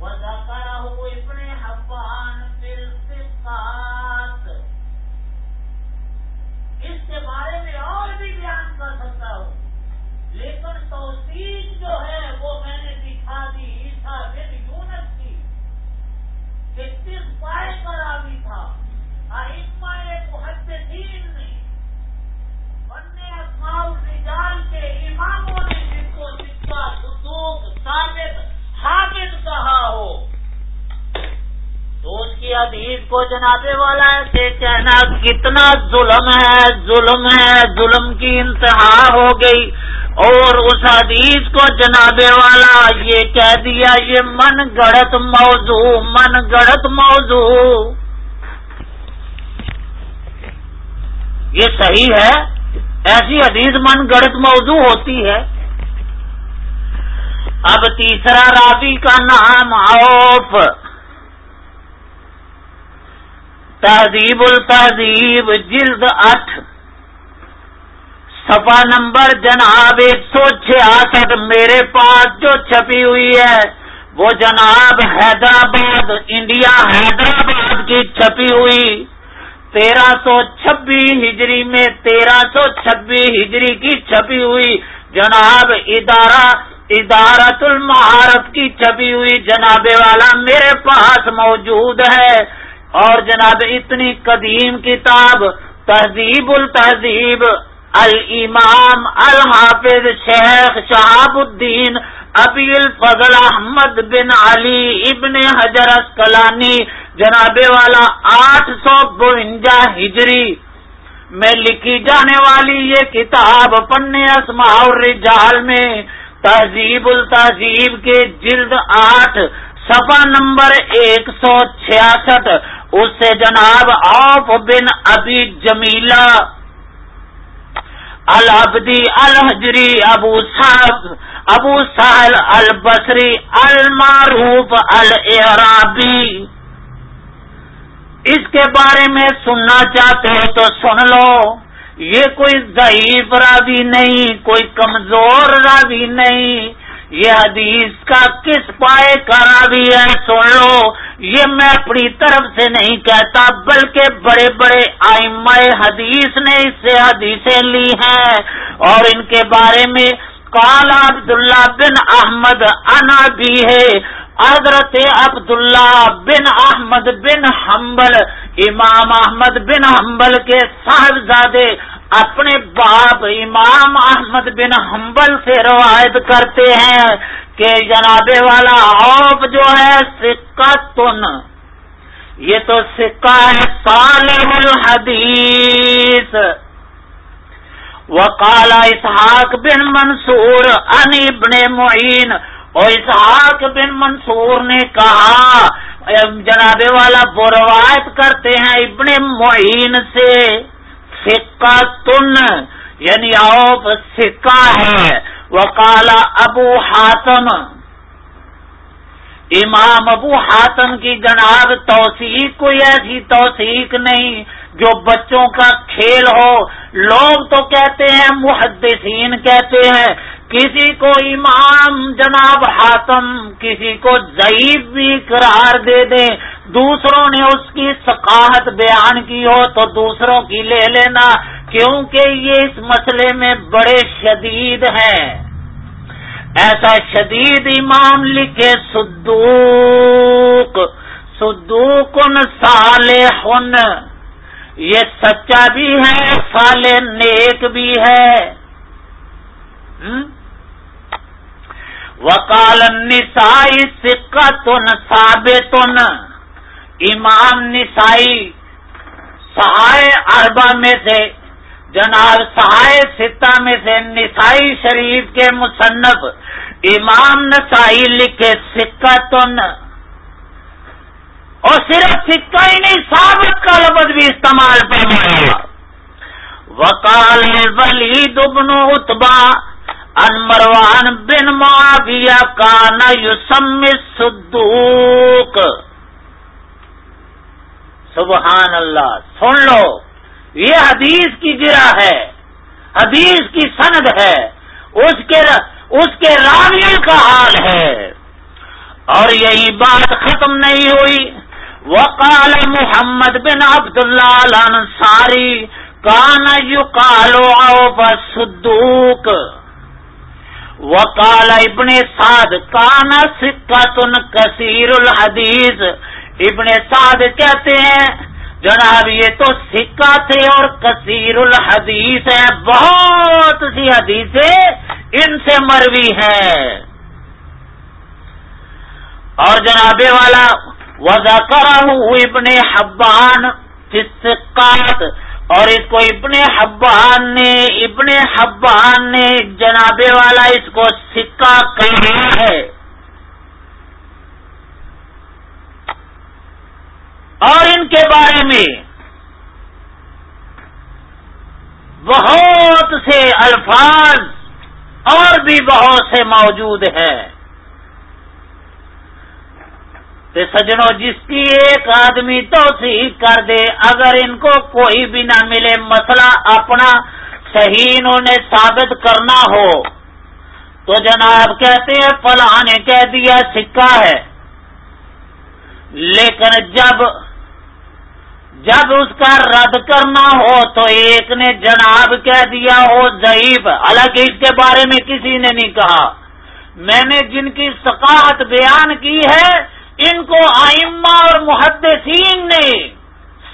وذكره ابن حبان في اس کے بارے میں اور بھی بیان کر سکتا ہوں. لیکن توثیق ہے وہ میں نے دکھا دی عیسا کہ کس پائے پر آگی تھا؟ آئمہ محدثین نے بننے اسماع کے اماموں نے جس کو سکہ ثابت رہا ہو۔ تو اس کی حدیث کو جنابے والا ایسے کہنا کتنا ظلم ہے ظلم ہے، ظلم کی انتہا ہو گئی۔ اور اس حدیث کو جنابے والا یہ کہہ دیا، یہ من گڑت موضوع، من گڑت موضوع۔ یہ صحیح ہے، ایسی حدیث من گڑت موضوع ہوتی ہے۔ اب تیسرا راوی کا نام اوف تہذیب التہذیب، جلد آٹھ۔ سفا نمبر جناب ایک سو چھیاسٹھ، میرے پاس جو چھپی ہوئی ہے، وہ جناب حیدرآباد، انڈیا حیدرآباد کی چھپی ہوئی۔ تیرہ سو چھبیس ہجری میں، تیرہ سو چھبیس ہجری کی چھپی ہوئی۔ جناب ادارہ ادارت المہارت کی چھپی ہوئی جناب والا میرے پاس موجود ہے۔ اور جناب اتنی قدیم کتاب، تہذیب التہذیب، الامام، الحافظ شیخ شہاب الدین، ابی الفضل احمد بن علی ابن حجر اسکلانی جناب والا آٹھ سو بونجا ہجری۔ میں لکھی جانے والی یہ کتاب پن اسماء الرجال میں تہذیب التہذیب کے جلد آٹھ سفا نمبر ایک سو چھیاسٹھ۔ اس سے جناب آف بن ابی جمیلا البدی الحجری، ابو صاحب ابو سہل البصری، المعروف الرابی اس کے بارے میں سننا چاہتے ہو تو سن لو۔ یہ کوئی ضعیف راوی نہیں، کوئی کمزور راوی نہیں۔ یہ حدیث کا کس پائے کرا بھی ہے، سن لو۔ یہ میں اپنی طرف سے نہیں کہتا، بلکہ بڑے بڑے آئم حدیث نے اس سے حدیثیں لی ہیں۔ اور ان کے بارے میں کالا عبداللہ بن احمد انا بھی ہے۔ حضرت عبداللہ بن احمد بن حنبل، امام احمد بن حنبل کے صاحبزادے اپنے باپ امام احمد بن حنبل سے روایت کرتے ہیں کہ جناب والا اوپ جو ہے سکہ تن یہ تو سکہ ہے صالح الحدیث۔ وقال اسحاق بن منصور ان ابن معین اور اسحاق بن منصور نے کہا جناب والا وہ روایت کرتے ہیں ابن معین سے سکہ تن یعنی اوپ سکہ ہے۔ وہ کالا ابو ہاتم امام ابو ہاتم کی جناب توثیق کوئی ایسی توثیق نہیں جو بچوں کا کھیل ہو۔ لوگ تو کہتے ہیں، محدثین کہتے ہیں کسی کو امام جناب حاتم، کسی کو ضعیف بھی قرار دے دیں، دوسروں نے اس کی ثقافت بیان کی ہو تو دوسروں کی لے لینا، کیونکہ یہ اس مسئلے میں بڑے شدید ہیں۔ ایسا شدید امام لکھے، صدوق، صدوقن صالحن۔ یہ سچا بھی ہے، صالح نیک بھی ہے۔ وکال نسائی سکہ تن سابتن امام نسائی سہائے اربا میں سے، جناب سہائے ستا میں سے نسائی شریف کے مصنف امام نسائی لکھے سکہ تن اور صرف سکہ ہی نہیں، ثابت کا لفظ بھی استعمال فرمایا۔ وکال ولی دبن اتبا ان مروان بن معاویہ کان یسم صدوق۔ سبحان اللہ، سن لو، یہ حدیث کی گرا ہے، حدیث کی سند ہے، اس کے اس کے راویوں کا حال ہے۔ اور یہی بات ختم نہیں ہوئی۔ وقال محمد بن عبد اللہ ساری کان یو کالو صدوق۔ وقال ابن سعد، کان سکہ تن کثیر الحدیث ابن سعد کہتے ہیں، جناب، یہ تو سکہ تھے اور کثیر الحدیث ہیں، بہت سی حدیثیں ان سے مروی ہیں۔ اور جناب والا وضا کرا ابن حبان سکات اور اس کو ابن حبان نے، ابن حبان نے جنابے والا اس کو سکہ کہا ہے۔ اور ان کے بارے میں بہت سے الفاظ اور بھی بہت سے موجود ہیں۔ کہ سجنوں جس کی ایک آدمی توسیع کر دے، اگر ان کو کوئی بھی نہ ملے، مسئلہ اپنا صحیح انہوں نے ثابت کرنا ہو۔ تو جناب کہتے ہیں، فلاں نے کہہ دیا، سکہ ہے۔ لیکن جب جب اس کا رد کرنا ہو، تو ایک نے جناب کہہ دیا ہو ضعیف حالانکہ اس کے بارے میں کسی نے نہیں کہا۔ میں نے جن کی ثقافت بیان کی ہے ان کو آئمہ اور محدثین نے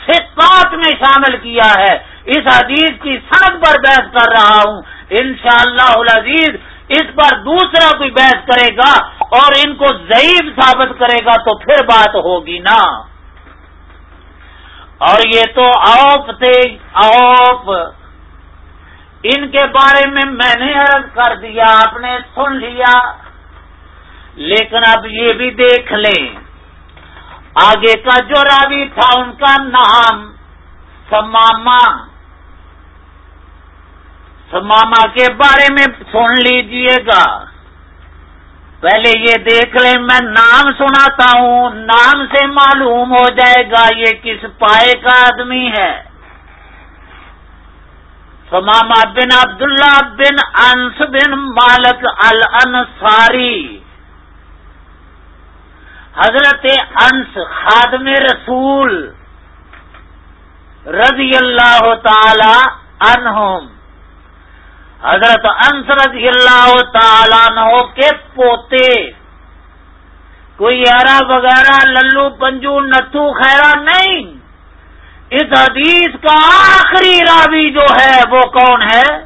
سکات میں شامل کیا ہے۔ اس حدیث کی سڑک پر بحث کر رہا ہوں۔ انشاءاللہ العزیز اس پر دوسرا کوئی بحث کرے گا اور ان کو ضعیف ثابت کرے گا تو پھر بات ہوگی نا۔ اور یہ تو اوپ تھے اوپ ان کے بارے میں میں نے عرض کر دیا، آپ نے سن لیا۔ لیکن اب یہ بھی دیکھ لیں۔ آگے کا جو راوی تھا، ان کا نام سماما۔ سماما کے بارے میں سن لیجیے گا۔ پہلے یہ دیکھ لیں، میں نام سناتا ہوں، نام سے معلوم ہو جائے گا یہ کس پائے کا آدمی ہے۔ سماما بن عبداللہ بن انس بن مالک الانصاری۔ حضرت انس خادم رسول رضی اللہ تعالی عنہم۔ حضرت انس رضی اللہ تعالیٰ عنہ کے پوتے۔ کوئی یارا وغیرہ، للو، پنجو، نتھو، خیرا نہیں۔ اس حدیث کا آخری راوی جو ہے وہ کون ہے؟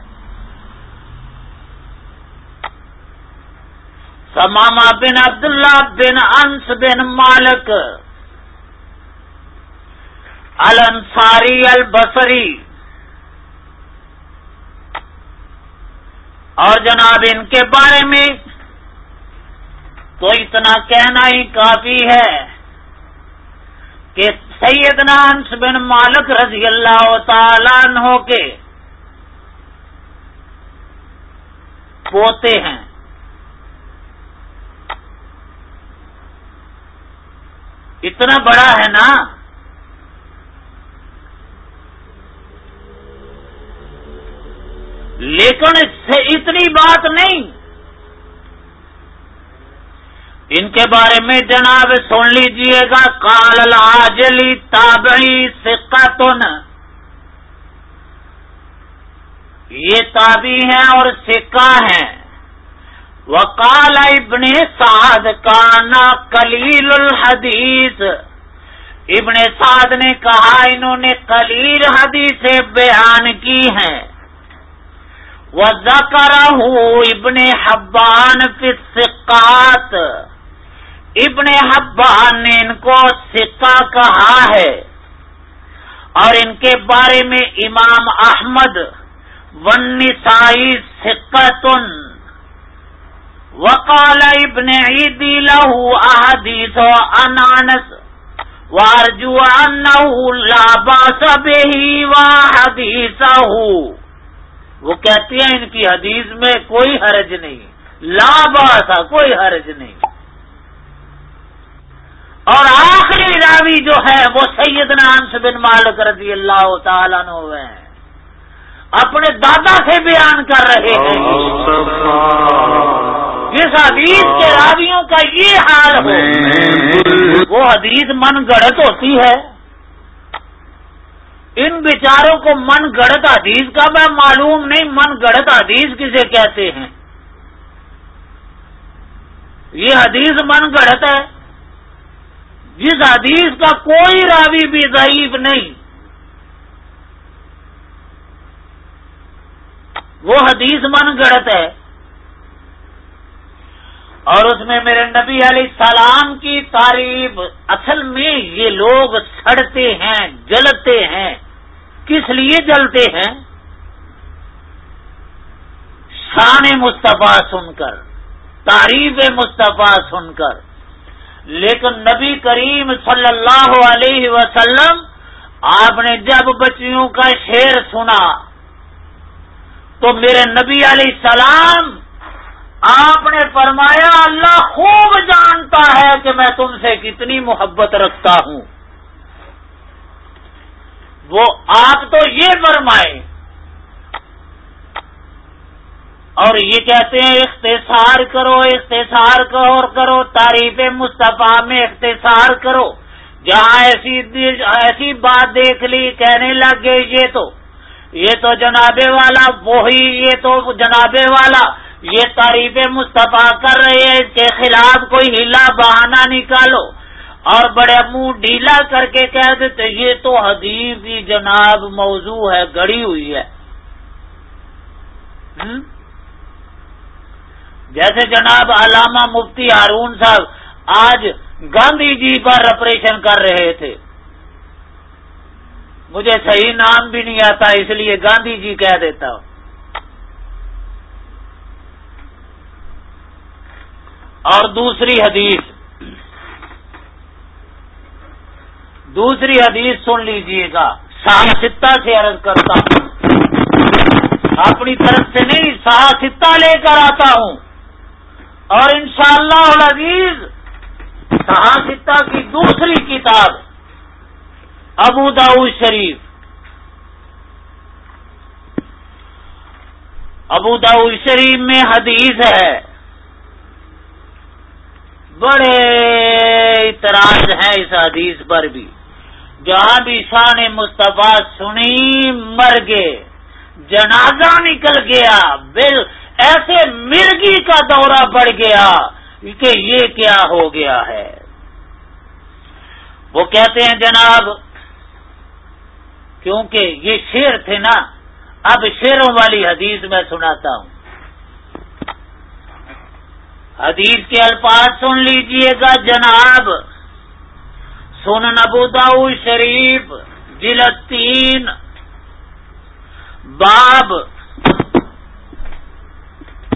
سماما بن عبداللہ بن انس بن مالک، الانصاری البصری، اور جناب ان کے بارے میں تو اتنا کہنا ہی کافی ہے کہ سیدنا انس بن مالک رضی اللہ تعالیٰ عنہ کے پوتے ہیں۔ اتنا بڑا ہے نا لیکن اس سے اتنی بات نہیں۔ ان کے بارے میں جناب سن لیجیے گا۔ کال لاجلی تابعی سکاتن یہ تابی ہیں اور سکہ ہیں۔ وکال ابن سعد کانا کلیل الحدیث۔ ابن سعد نے کہا، انہوں نے کلیل حدیث بیان کی ہیں۔ وہ ابن حبان فکات ابن حبان نے ان کو سکہ کہا ہے۔ اور ان کے بارے میں امام احمد ون سائی سکتن وقال ابن عیدی لہو احادیث و انانس وارجو انہو لا باس بہی و حدیثہ وہ کہتی ہیں ان کی حدیث میں کوئی حرج نہیں، لا باسا کوئی حرج نہیں۔ اور آخری راوی جو ہے، وہ سیدنا انس بن مالک رضی اللہ تعالیٰ ہوئے ہیں۔ اپنے دادا سے بیان کر رہے ہیں۔ جس حدیث کے راویوں کا یہ حال ہو۔ وہ حدیث من گڑت ہوتی ہے۔ ان بیچاروں کو من گڑت حدیث کا میں معلوم نہیں من گڑت حدیث کسے کہتے ہیں؟ یہ حدیث من گڑت ہے۔ جس حدیث کا کوئی راوی بھی ضعیف نہیں۔ وہ حدیث من گڑت ہے۔ اور اس میں میرے نبی علیہ السلام کی تعریف، اصل میں یہ لوگ سڑتے ہیں، جلتے ہیں۔ کس لیے جلتے ہیں؟ شان مصطفیٰ سن کر، تعریف مصطفیٰ سن کر۔ لیکن نبی کریم صلی اللہ علیہ وسلم، آپ نے جب بچیوں کا شیر سنا، تو میرے نبی علیہ السلام آپ نے فرمایا اللہ خوب جانتا ہے کہ میں تم سے کتنی محبت رکھتا ہوں۔ وہ آپ تو یہ فرمائے۔ اور یہ کہتے ہیں، اختصار کرو اختصار کرو کرو، تعریف مصطفیٰ میں اختصار کرو۔ جہاں ایسی ایسی بات دیکھ لی، کہنے لگ گئے، یہ تو یہ تو جنابے والا، وہی یہ تو جنابے والا۔ یہ تعریف مصطفیٰ کر رہے ہیں، اس کے خلاف کوئی ہلا بہانہ نکالو۔ اور بڑے منہ ڈھیلا کر کے کہہ دیتے، یہ تو حدیث کی جناب موضوع ہے، گڑی ہوئی ہے۔ جیسے جناب علامہ مفتی ہارون صاحب آج گاندھی جی پر آپریشن کر رہے تھے۔ مجھے صحیح نام بھی نہیں آتا، اس لیے گاندھی جی کہہ دیتا ہوں۔ اور دوسری حدیث دوسری حدیث سن لیجیے گا سہاستا سے عرض کرتا ہوں۔ اپنی طرف سے نہیں سہاستا لے کر آتا ہوں۔ اور انشاءاللہ شاء اللہ سہاستا کی دوسری کتاب ابو داؤ شریف۔ ابو داؤ شریف میں حدیث ہے۔ بڑے اعتراض ہیں اس حدیث پر بھی۔ جہاں بھی شان مصطفیٰ سنی مر گئے، جنازہ نکل گیا، بل ایسے مرگی کا دورہ بڑھ گیا کہ یہ کیا ہو گیا ہے۔ وہ کہتے ہیں جناب، کیونکہ یہ شیر تھے نا، اب شیروں والی حدیث میں سناتا ہوں۔ حدیث کے الفاظ سن لیجیے گا جناب۔ سن نبو داؤ شریف جلتین باب۔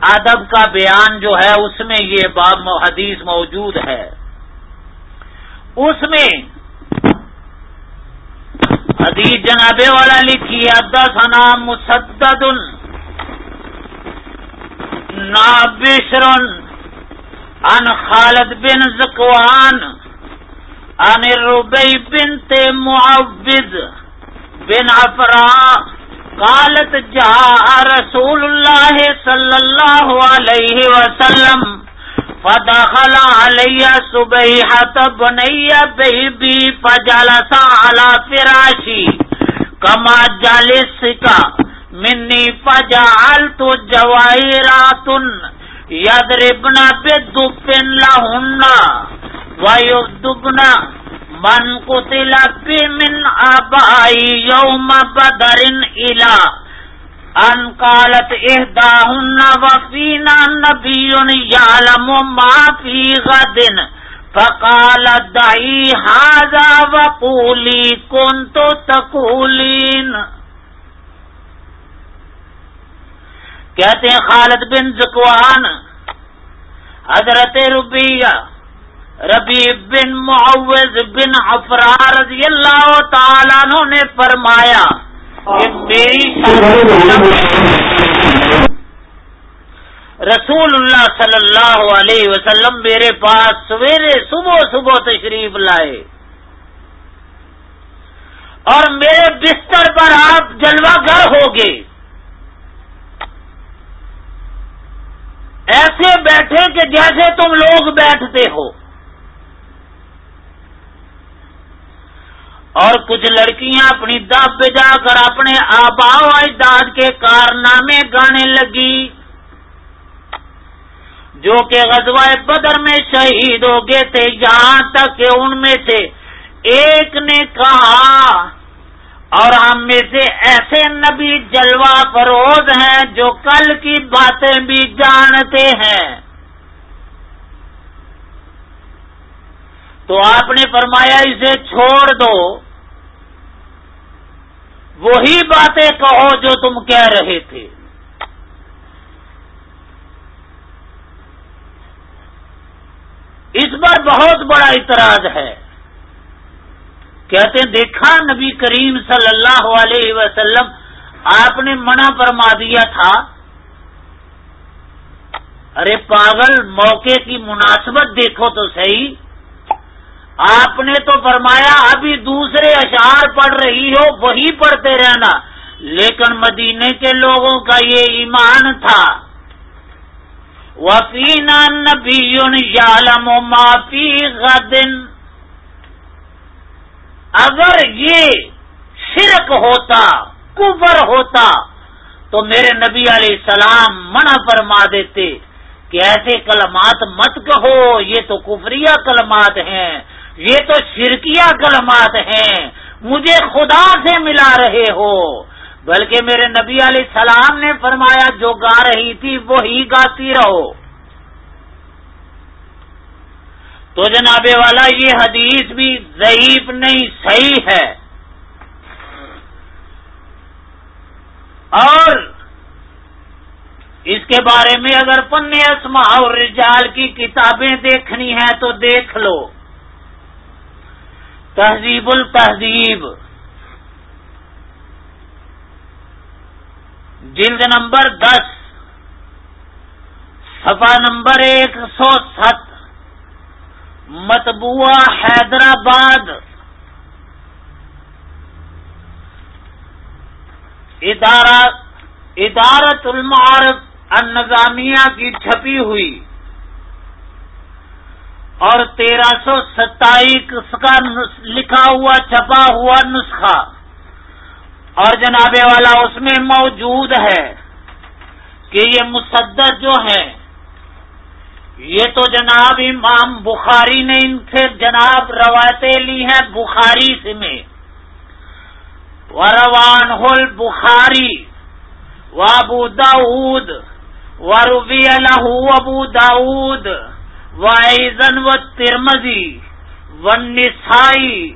ادب کا بیان جو ہے، اس میں یہ باب حدیث موجود ہے۔ اس میں حدیث جنابے والا لکھی ادس نام مسدد۔ نابشر۔ ان خالد بن زکوان ان ربئی بنت معوذ بن افرا قالت جاء رسول الله صلى الله عليه وسلم، فدخل علي سبيحة بني بيبي فجلس على فراشي كما جلسك مني فجعلت جوائرات يضربن بدف لهن ويدبن من قتل من آبائی یوم بدر الى ان قالت احداهن وفينا نبي يعلم ما في غد فقال دعي هذا وقولي كنت تقولين کہتے ہیں خالد بن زکوان حضرت ربیہ ربی بن معوض بن افرار رضی اللہ تعالیٰ نے فرمایا، کہ میری رسول اللہ صلی اللہ علیہ وسلم میرے پاس سویرے صبح صبح تشریف لائے۔ اور میرے بستر پر آپ جلوہ گر ہو گئے ایسے بیٹھے کہ جیسے تم لوگ بیٹھتے ہو۔ اور کچھ لڑکیاں اپنی دب جا کر اپنے آبا اجداد کے کارنامے گانے لگی، جو کہ غزوہ بدر میں شہید ہو گئے تھے۔ یہاں تک کہ ان میں سے ایک نے کہا اور ہم میں سے ایسے نبی جلوہ فروز ہیں جو کل کی باتیں بھی جانتے ہیں۔ تو آپ نے فرمایا اسے چھوڑ دو۔ وہی باتیں کہو جو تم کہہ رہے تھے۔ اس پر بہت بڑا اعتراض ہے۔ کہتے ہیں، دیکھا نبی کریم صلی اللہ علیہ وسلم، آپ نے منع فرما دیا تھا۔ ارے پاگل، موقع کی مناسبت دیکھو تو صحیح۔ آپ نے تو فرمایا، ابھی دوسرے اشعار پڑھ رہی ہو، وہی پڑھتے رہنا۔ لیکن مدینے کے لوگوں کا یہ ایمان تھا۔ وفینا نبی یالم معافی غدن اگر یہ شرک ہوتا، کفر ہوتا، تو میرے نبی علیہ السلام منع فرما دیتے کہ ایسے کلمات مت کہو، یہ تو کفریہ کلمات ہیں، یہ تو شرکیہ کلمات ہیں، مجھے خدا سے ملا رہے ہو۔ بلکہ میرے نبی علیہ السلام نے فرمایا، جو گا رہی تھی وہی گاتی رہو۔ تو جناب والا، یہ حدیث بھی ضعیف نہیں، صحیح ہے۔ اور اس کے بارے میں اگر پن اسما اور رجال کی کتابیں دیکھنی ہیں تو دیکھ لو۔ تہذیب التہذیب۔ جلد نمبر دس سفا نمبر ایک سو ست متبوع حیدرآباد۔ ادارہ ادارت المعارف النظامیہ کی چھپی ہوئی۔ اور تیرہ سو ستائیس کا لکھا ہوا، چھپا ہوا نسخہ۔ اور جناب والا، اس میں موجود ہے کہ یہ مصدر جو ہے یہ تو جناب امام بخاری نے ان سے جناب روایتیں لی ہیں بخاری سے میں۔ وروان ہل بخاری و ابو داود و ربی الح ابو داود و ایزن و ترمزی و نسائی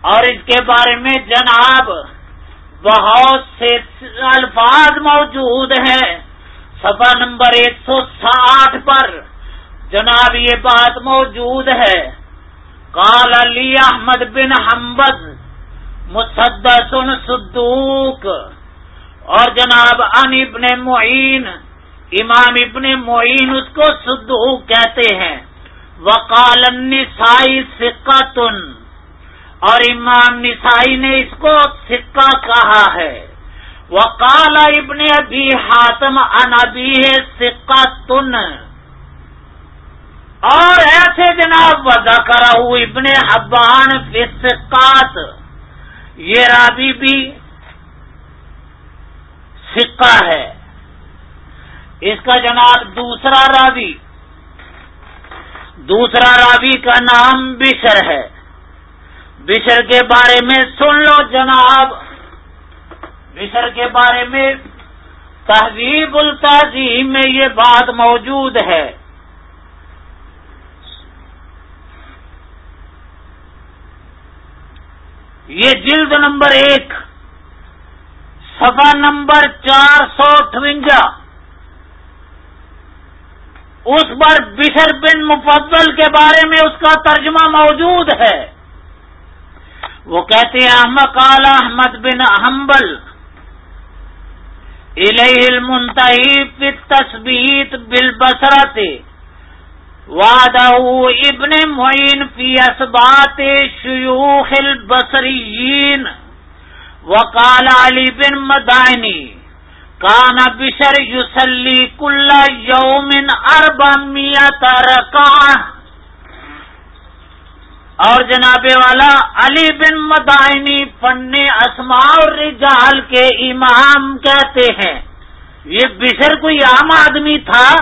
اور اس کے بارے میں جناب بہت سے الفاظ موجود ہیں۔ سفا نمبر ایک سو ساٹھ پر جناب یہ بات موجود ہے۔ کال علی احمد بن حمبد مصدسن صدوق، اور جناب ان ابن معین، امام ابن معین اس کو صدوق کہتے ہیں۔ وقال النسائی سکتن اور امام نسائی نے اس کو سکہ کہا ہے۔ وقال ابن ابی حاتم ان ابی سکتن اور ایسے جناب وضا کرا ہوں ابن حبان فسقات یہ رابی بھی سکہ ہے۔ اس کا جناب دوسرا راوی دوسرا راوی کا نام بشر ہے۔ بشر کے بارے میں سن لو جناب۔ بشر کے بارے میں تہذیب التہذیب میں یہ بات موجود ہے۔ یہ جلد نمبر ایک سفا نمبر چار سو اٹھوجا اس پر بشر بن مفضل کے بارے میں اس کا ترجمہ موجود ہے۔ وہ کہتے ہیں، احمد کالا احمد بن احمبل فی تصبیت بل بسرتے وعدہ ابن معین فی اسبات شیوخ البصریین وقال علی بن مدائنی کانا بشر یوسلی کل یومن اربا میاں اور جناب والا علی بن مدائنی فن اسماء اور رجال کے امام کہتے ہیں۔ یہ بشر کوئی عام آدمی تھا۔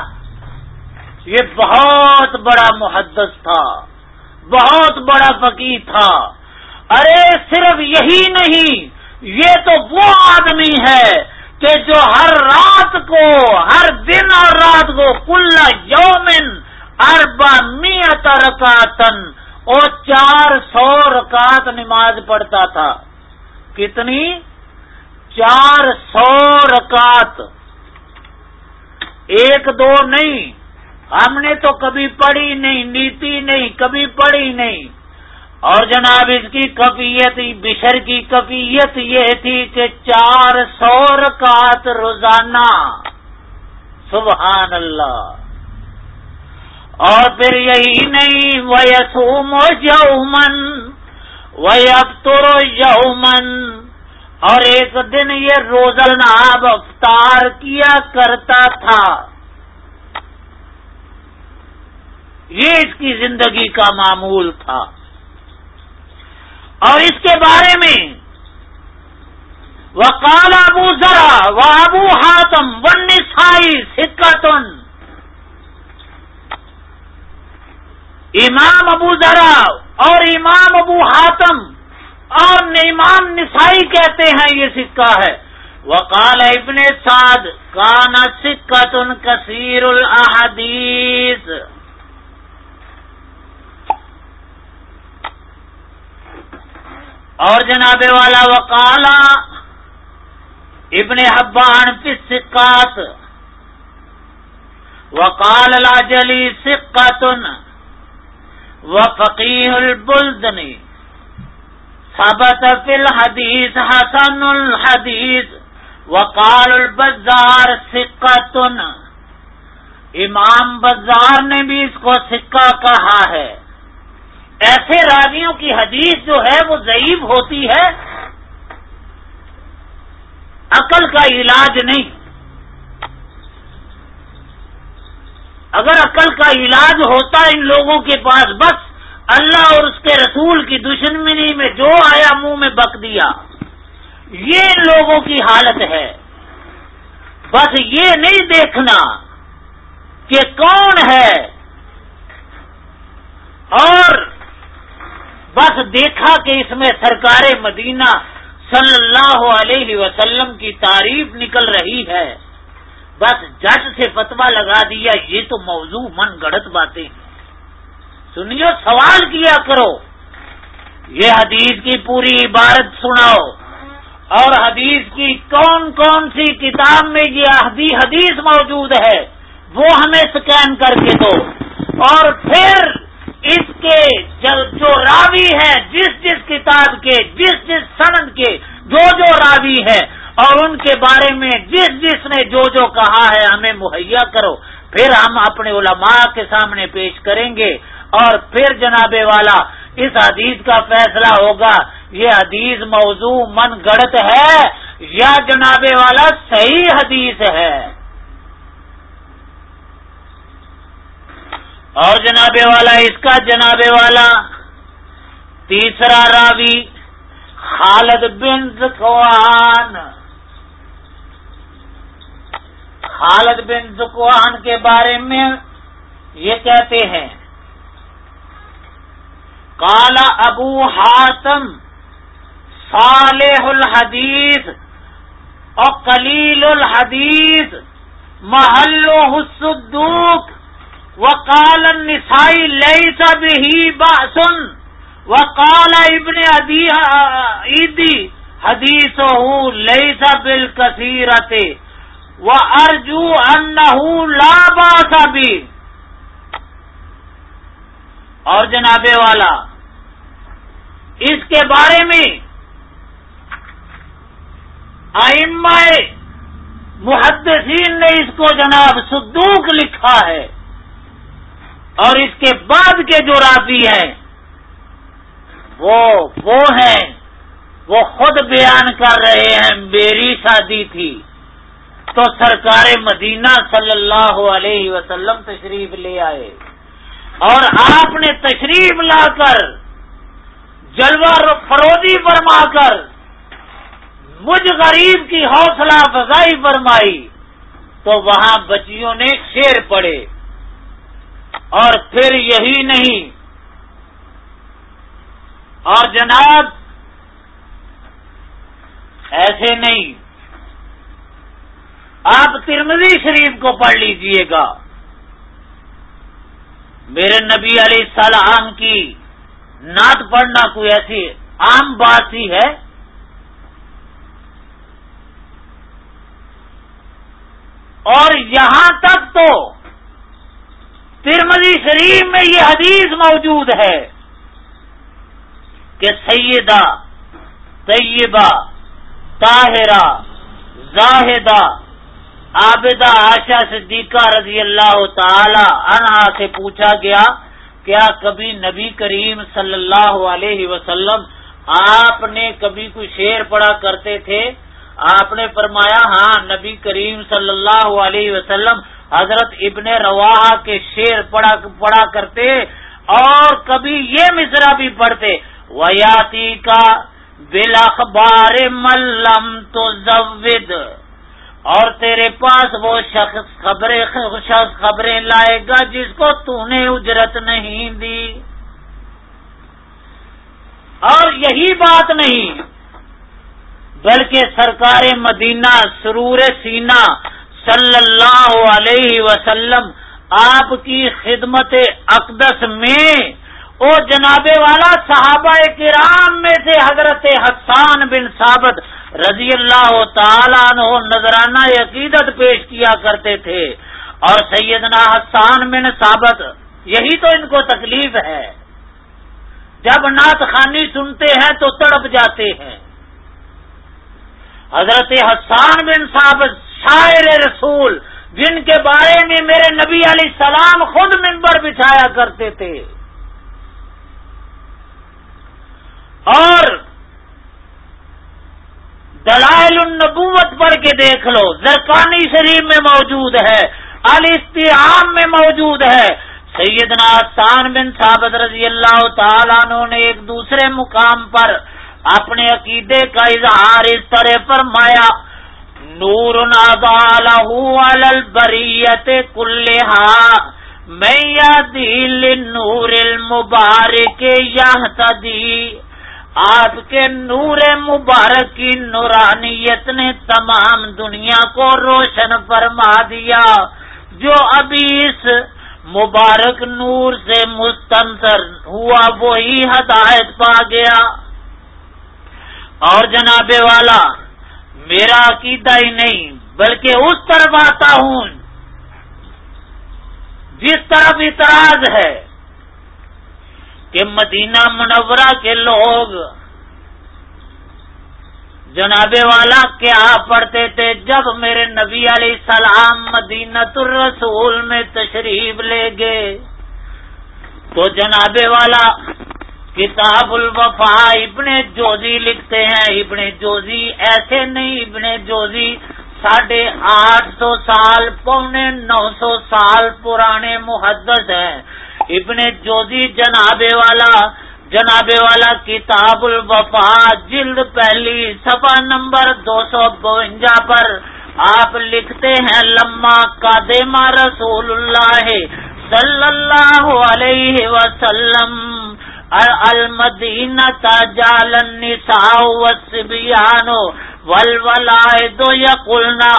یہ بہت بڑا محدث تھا۔ بہت بڑا فقیر تھا۔ ارے صرف یہی نہیں، یہ تو وہ آدمی ہے کہ جو ہر رات کو، ہر دن اور رات کو، کل یومن اربا میت رکاتن اور چار سو رکعت نماز پڑھتا تھا۔ کتنی؟ چار سو رکعت۔ ایک دو نہیں۔ ہم نے تو کبھی پڑھی نہیں، نیتی نہیں، کبھی پڑھی نہیں۔ اور جناب، اس کی کفیت بشر کی کفیت یہ تھی کہ چار سو رکعت روزانہ۔ سبحان اللہ۔ اور پھر یہی نہیں وہ یسوم و یومن وہ ابتر یومن اور ایک دن یہ روزن آب افطار کیا کرتا تھا۔ یہ اس کی زندگی کا معمول تھا۔ اور اس کے بارے میں وہ ابو ذرا و ابو ہاتم ون سائی سکتن امام ابو ذرا اور امام ابو ہاتم اور امام نسائی کہتے ہیں یہ سکہ ہے۔ وقال ابن سعد، کانا سکتن کثیر الحدیث اور جناب والا وکالا ابن حبان کی سکات وکال لا جلی سکتن و فقی البلدنی۔ سبت فی الحدیث حسن الحدیث وقال البزار سکتن امام بزار نے بھی اس کو سکہ کہا ہے۔ ایسے راویوں کی حدیث جو ہے وہ ضعیب ہوتی ہے۔ عقل کا علاج نہیں۔ اگر عقل کا علاج ہوتا ان لوگوں کے پاس، بس اللہ اور اس کے رسول کی دشمنی میں جو آیا منہ میں بک دیا۔ یہ ان لوگوں کی حالت ہے۔ بس یہ نہیں دیکھنا کہ کون ہے۔ اور بس دیکھا کہ اس میں سرکار مدینہ صلی اللہ علیہ وسلم کی تعریف نکل رہی ہے۔ بس جج سے فتوا لگا دیا، یہ تو موضوع من گڑت باتیں۔ سنیو، سوال کیا کرو۔ یہ حدیث کی پوری عبارت سناؤ۔ اور حدیث کی کون کون سی کتاب میں یہ حدیث موجود ہے، وہ ہمیں سکین کر کے دو۔ اور پھر اس کے جو راوی ہے، جس جس کتاب کے، جس جس سند کے، جو جو راوی ہے اور ان کے بارے میں جس جس نے جو جو کہا ہے ہمیں مہیا کرو، پھر ہم اپنے علماء کے سامنے پیش کریں گے۔ اور پھر جناب والا، اس حدیث کا فیصلہ ہوگا، یہ حدیث موضوع من گڑت ہے یا جناب والا صحیح حدیث ہے؟ اور جناب والا، اس کا جناب والا تیسرا راوی خالد بن زکوان۔ خالد بن زکوان کے بارے میں یہ کہتے ہیں۔ کالا ابو ہاتم صالح الحدیث، اور کلیل الحدیث محلو حسدوک وقال النسائی ليس به بأس وقال ابن ابی عیدی حدیثه ليس بالكثيرة وارجو انه لا باس به اور جناب والا، اس کے بارے میں آئمہ محدثین نے اس کو جناب صدوق لکھا ہے۔ اور اس کے بعد کے جو راوی ہیں، وہ وہ ہیں، وہ خود بیان کر رہے ہیں، میری شادی تھی۔ تو سرکار مدینہ صلی اللہ علیہ وسلم تشریف لے آئے اور آپ نے تشریف لا کر جلوہ فروزی فرما کر مجھ غریب کی حوصلہ افزائی فرمائی تو وہاں بچیوں نے شیر پڑے اور پھر یہی نہیں اور جناب ایسے نہیں آپ ترمزی شریف کو پڑھ لیجیے گا۔ میرے نبی علیہ السلام کی نعت پڑھنا کوئی ایسی عام بات ہی ہے؟ اور یہاں تک تو ترمزی شریف میں یہ حدیث موجود ہے کہ سیدہ، طیبہ، طاہرہ، زاہدہ عابدہ آشا صدیقہ رضی اللہ تعالی عنہا سے پوچھا گیا، کیا کبھی نبی کریم صلی اللہ علیہ وسلم آپ نے کبھی کوئی شیر پڑا کرتے تھے؟ آپ نے فرمایا ہاں نبی کریم صلی اللہ علیہ وسلم حضرت ابن روا کے شیر پڑا پڑا کرتے اور کبھی یہ مصرا بھی پڑھتے ویاتی کا بلاخبار ملم تو زود اور تیرے پاس وہ شخص خبریں شخص خبریں لائے گا جس کو تو نے اجرت نہیں دی۔ اور یہی بات نہیں، بلکہ سرکار مدینہ سرور سینا صلی اللہ علیہ وسلم آپ کی خدمت اقدس میں، او جناب والا صحابہ کرام میں سے حضرت حسان بن ثابت رضی اللہ تعالیٰ عنہ نذرانہ عقیدت پیش کیا کرتے تھے اور سیدنا حسان بن ثابت، یہی تو ان کو تکلیف ہے۔ جب نعت خانی سنتے ہیں تو تڑپ جاتے ہیں۔ حضرت حسان بن ثابت شاعر رسول، جن کے بارے میں میرے نبی علیہ السلام خود ممبر بچھایا کرتے تھے۔ اور دلائل النبوت پڑھ کے دیکھ لو زرکانی شریف میں موجود ہے الاستعام میں موجود ہے۔ سیدنا سان بن ثابت رضی اللہ تعالیٰ عنہ نے ایک دوسرے مقام پر اپنے عقیدے کا اظہار اس طرح فرمایا، نور البریت کلحا میں یا دل نور المبارک یا آپ کے نور مبارک کی نورانیت نے تمام دنیا کو روشن فرما دیا۔ جو ابھی اس مبارک نور سے مستنصر ہوا، وہی ہدایت پا گیا۔ اور جناب والا، میرا عقیدہ ہی نہیں، بلکہ اس طرف آتا ہوں۔ جس طرف اعتراض ہے کہ مدینہ منورہ کے لوگ جناب والا کیا پڑھتے تھے جب میرے نبی علیہ السلام مدینہ الرسول میں تشریف لے گئے؟ تو جناب والا کتاب الوفا ابن جوزی لکھتے ہیں۔ ابن جوزی ایسے نہیں، ابن جوزی ساڑھے آٹھ سو سال، پونے نو سو سال پرانے محدث ہیں۔ ابن جوزی جناب والا جناب والا کتاب الوفا، جلد پہلی سفا نمبر دو سو بونجا پر آپ لکھتے ہیں، لما قادمہ رسول اللہ صلی اللہ علیہ وسلم المدینہ تجال النساء والسبیان والولائد یقلنا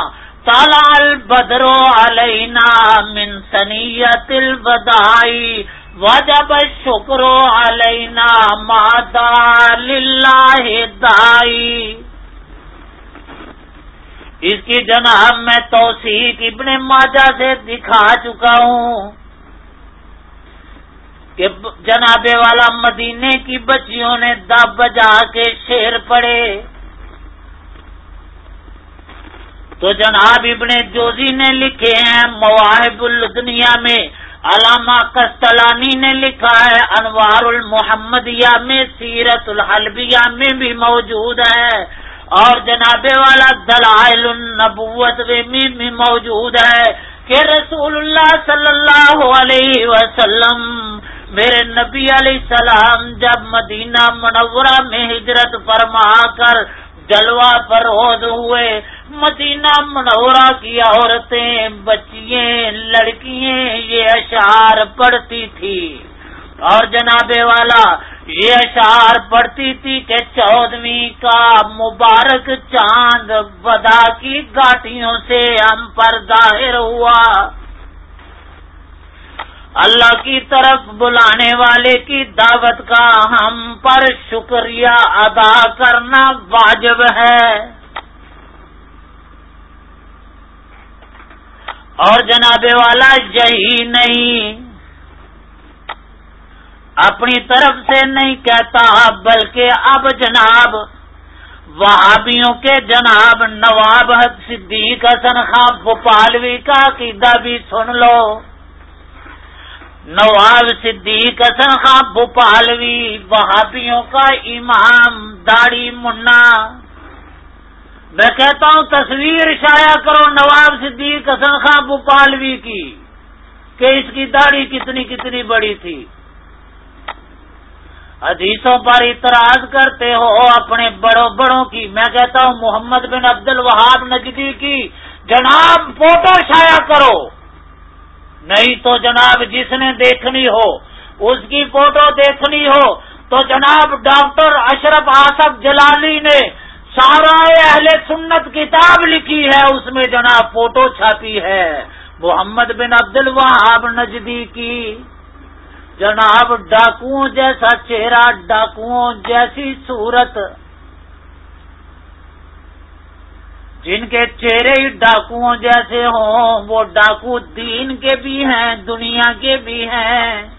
طلع البدر علینا من سنیت البدائی وجب الشکر علینا مادا للہ دائی اس کی جناب میں توثیق ابن ماجہ سے دکھا چکا ہوں کہ جناب والا مدینے کی بچیوں نے دب بجا کے شیر پڑے۔ تو جناب ابن جوزی نے لکھے ہیں، مواہب الدنیا میں، علامہ کستلانی نے لکھا ہے، انوار المحمدیہ میں، سیرت الحلبیہ میں بھی موجود ہے، اور جناب والا دلائل النبوت میں بھی موجود ہے کہ رسول اللہ صلی اللہ علیہ وسلم، میرے نبی علیہ السلام جب مدینہ منورہ میں ہجرت فرما کر جلوہ پر ہوئے مدینہ منورہ کی عورتیں، بچیاں، لڑکیاں، یہ اشعار پڑھتی تھی۔ اور جناب والا، یہ اشعار پڑتی تھی کہ چودویں کا مبارک چاند بدا کی گاٹیوں سے ہم پر ظاہر ہوا۔ اللہ کی طرف بلانے والے کی دعوت کا ہم پر شکریہ ادا کرنا واجب ہے۔ اور جناب والا یہی نہیں۔ اپنی طرف سے نہیں کہتا بلکہ اب جناب، وہابیوں کے جناب نواب صدیق حسن خان بھوپالوی کا عقیدہ بھی سن لو۔ نواب صدیق حسن خان بھوپالوی وہابیوں کا امام داڑی منا۔ میں کہتا ہوں تصویر شایا کرو نواب صدیق حسن خان بھوپالوی کی، کہ اس کی داڑھی کتنی کتنی بڑی تھی۔ حدیثوں پر اعتراض کرتے ہو اپنے بڑوں بڑوں کی۔ میں کہتا ہوں محمد بن عبد الوہاب نجدی کی، جناب فوٹو شایا کرو۔ نہیں تو جناب جس نے دیکھنی ہو، اس کی فوٹو دیکھنی ہو، تو جناب ڈاکٹر اشرف آصف جلالی نے سارا اہل سنت کتاب لکھی ہے، اس میں جناب فوٹو چھاپی ہے۔ محمد بن عبد الوہاب نجدی کی جناب ڈاکو جیسا چہرہ ڈاکو جیسی صورت۔ جن کے چہرے ہی ڈاکو جیسے ہوں، وہ ڈاکو دین کے بھی ہیں، دنیا کے بھی ہیں۔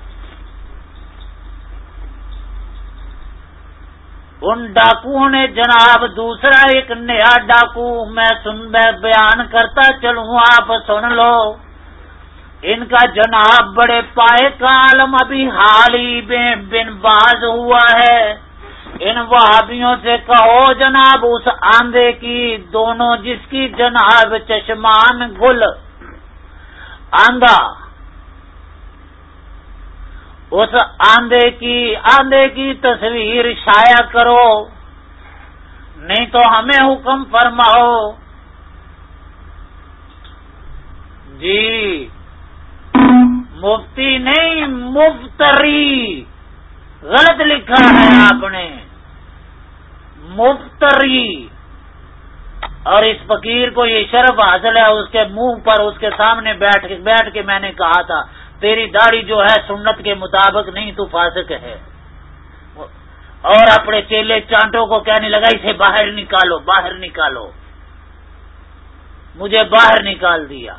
ان ڈاکو نے جناب دوسرا ایک نیا ڈاکو میں سن میں بیان کرتا چلوں، آپ سن لو۔ ان کا جناب بڑے پائے کا عالم ابھی حال ہی بن باز ہوا ہے۔ ان وہابیوں سے کہو جناب، اس آندے کی دونوں جس کی جناب چشمان گل آندھا اس آندے کی آندے کی تصویر شایا کرو۔ نہیں تو ہمیں حکم فرماؤ۔ جی۔ مفتی نہیں، مفتری۔ غلط لکھا ہے آپ نے۔ مفتری۔ اور اس فقیر کو یہ شرف حاصل ہے، اس کے منہ پر، اس کے سامنے بیٹھ کے بیٹھ کے میں نے کہا تھا۔ تیری داڑھی جو ہے سنت کے مطابق نہیں، تو فاسق ہے۔ اور اپنے چیلے چانٹوں کو کہنے لگا، اسے باہر نکالو باہر نکالو۔ مجھے باہر نکال دیا۔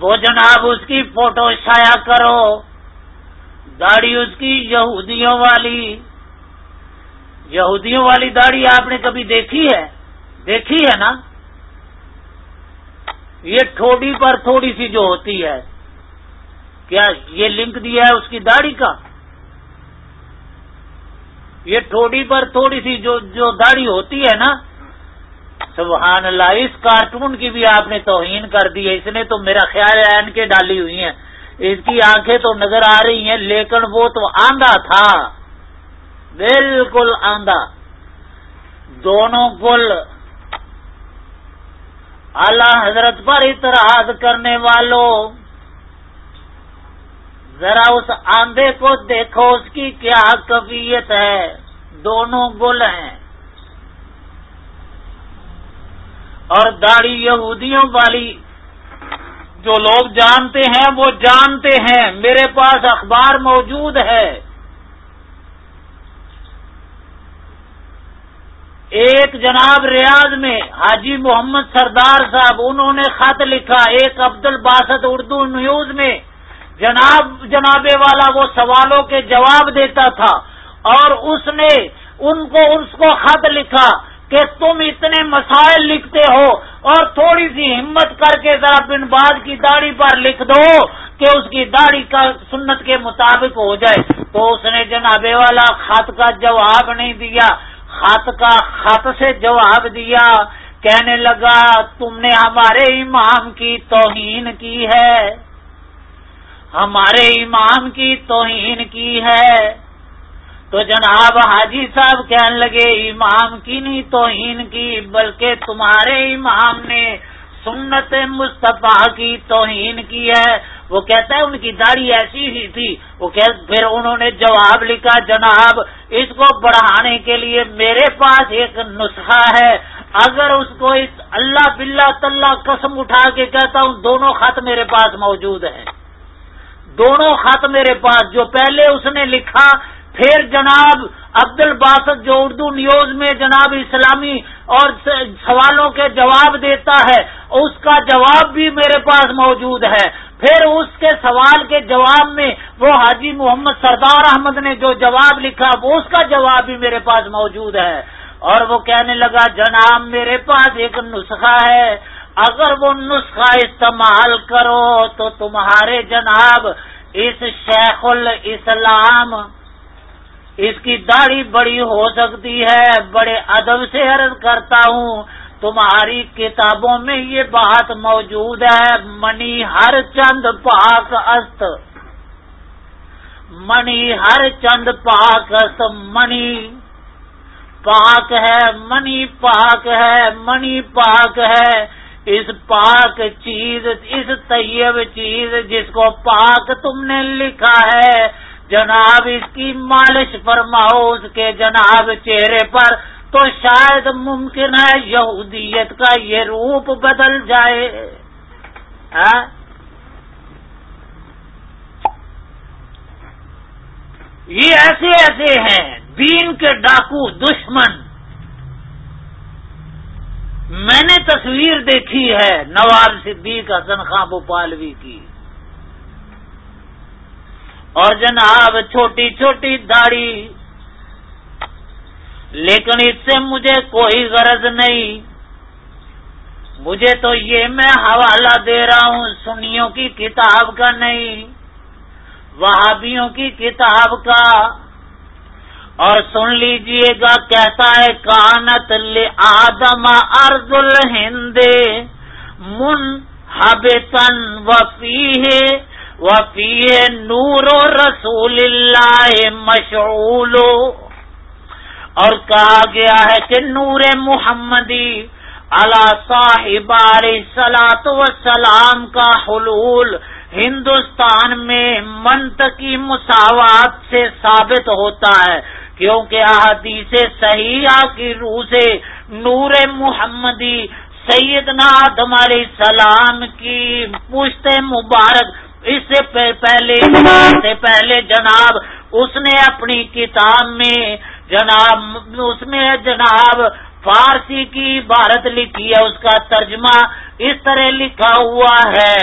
وہ جناب اس کی فوٹو شایا کرو۔ داڑھی اس کی یہودیوں والی۔ یہودیوں والی داڑھی آپ نے کبھی دیکھی ہے؟ دیکھی ہے نا؟ یہ ٹھوڑی پر تھوڑی سی جو ہوتی ہے، کیا یہ لنک دیا ہے اس کی داڑھی کا؟ یہ ٹھوڑی پر تھوڑی سی جو جو داڑھی ہوتی ہے نا، سبحان اللہ، اس کارٹون کی بھی آپ نے توہین کر دی ہے۔ اس نے تو میرا خیال ہے کے ڈالی ہوئی ہیں۔ اس کی آنکھیں تو نظر آ رہی ہیں، لیکن وہ تو آندھا تھا۔ بالکل آندھا۔ دونوں گل اعلی حضرت پر اعتراض کرنے والوں ذرا اس آندھے کو دیکھو، اس کی کیا کبیت ہے؟ دونوں گل ہیں۔ اور داڑھی یہودیوں والی جو لوگ جانتے ہیں، وہ جانتے ہیں، میرے پاس اخبار موجود ہے۔ ایک جناب ریاض میں حاجی محمد سردار صاحب، انہوں نے خط لکھا، ایک عبد الباسط اردو نیوز میں، جناب جناب والا وہ سوالوں کے جواب دیتا تھا اور اس نے ان کو، اس کو خط لکھا کہ تم اتنے مسائل لکھتے ہو اور تھوڑی سی ہمت کر کے ذرا بن باز کی داڑھی پر لکھ دو کہ اس کی داڑھی کا سنت کے مطابق ہو جائے۔ تو اس نے جنابے والا خط کا جواب نہیں دیا۔ خط کا خط سے جواب دیا، کہنے لگا، تم نے ہمارے امام کی توہین کی ہے۔ ہمارے امام کی توہین کی ہے۔ تو جناب حاجی صاحب کہنے لگے، امام کی نہیں توہین کی، بلکہ تمہارے امام نے سنت مصطفیٰ کی توہین کی ہے۔ وہ کہتا ہے ان کی داڑھی ایسی ہی تھی۔ وہ پھر انہوں نے جواب لکھا، جناب، اس کو بڑھانے کے لیے میرے پاس ایک نسخہ ہے۔ اگر اس کو اس اللہ بلّہ طلّہ قسم اٹھا کے کہتا ہوں، دونوں خط میرے پاس موجود ہیں۔ دونوں خط میرے پاس۔ جو پہلے اس نے لکھا، پھر جناب عبد الباسط جو اردو نیوز میں جناب اسلامی اور سوالوں کے جواب دیتا ہے اس کا جواب بھی میرے پاس موجود ہے۔ پھر اس کے سوال کے جواب میں وہ حاجی محمد سردار احمد نے جو جواب لکھا، وہ اس کا جواب بھی میرے پاس موجود ہے۔ اور وہ کہنے لگا، جناب میرے پاس ایک نسخہ ہے۔ اگر وہ نسخہ استعمال کرو تو تمہارے جناب اس شیخ الاسلام اس کی داڑھی بڑی ہو سکتی ہے۔ بڑے ادب سے عرض کرتا ہوں۔ تمہاری کتابوں میں یہ بات موجود ہے، منی ہر چند پاک است۔ منی ہر چند پاک است، منی پاک ہے، منی پاک ہے، منی پاک ہے۔ اس پاک چیز، اس طیب چیز جس کو پاک تم نے لکھا ہے، جناب اس کی مالش فرماؤ، اس کے جناب چہرے پر تو شاید ممکن ہے یہودیت کا یہ روپ بدل جائے۔ ہاں؟ یہ ایسے ایسے ہیں، دین کے ڈاکو دشمن۔ میں نے تصویر دیکھی ہے نواب صدیق حسن خان بوپالوی کی۔ اور جناب چھوٹی چھوٹی داڑھی لیکن اس سے مجھے کوئی غرض نہیں۔ مجھے تو یہ میں حوالہ دے رہا ہوں، سنیوں کی کتاب کا نہیں، وہابیوں کی کتاب کا۔ اور سن لیجیے گا کہتا ہے، کانت آدم ارض الہند من ہب تن وفی ہے نور و رسول اللہ مشعول۔ اور کہا گیا ہے کہ نور محمدی اللہ صاحب سلاط و سلام کا حلول ہندوستان میں منطقی مساوات سے ثابت ہوتا ہے، کیونکہ احادیث صحیح کی روح سے نور محمدی سیدنا آدم علیہ السلام کی پشت مبارک، اس سے پہلے سے پہلے جناب، اس نے اپنی کتاب میں جناب، اس میں جناب، فارسی کی عبارت لکھی ہے، اس کا ترجمہ اس طرح لکھا ہوا ہے